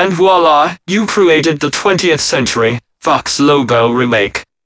And voila, you created the 20th century Fox logo remake.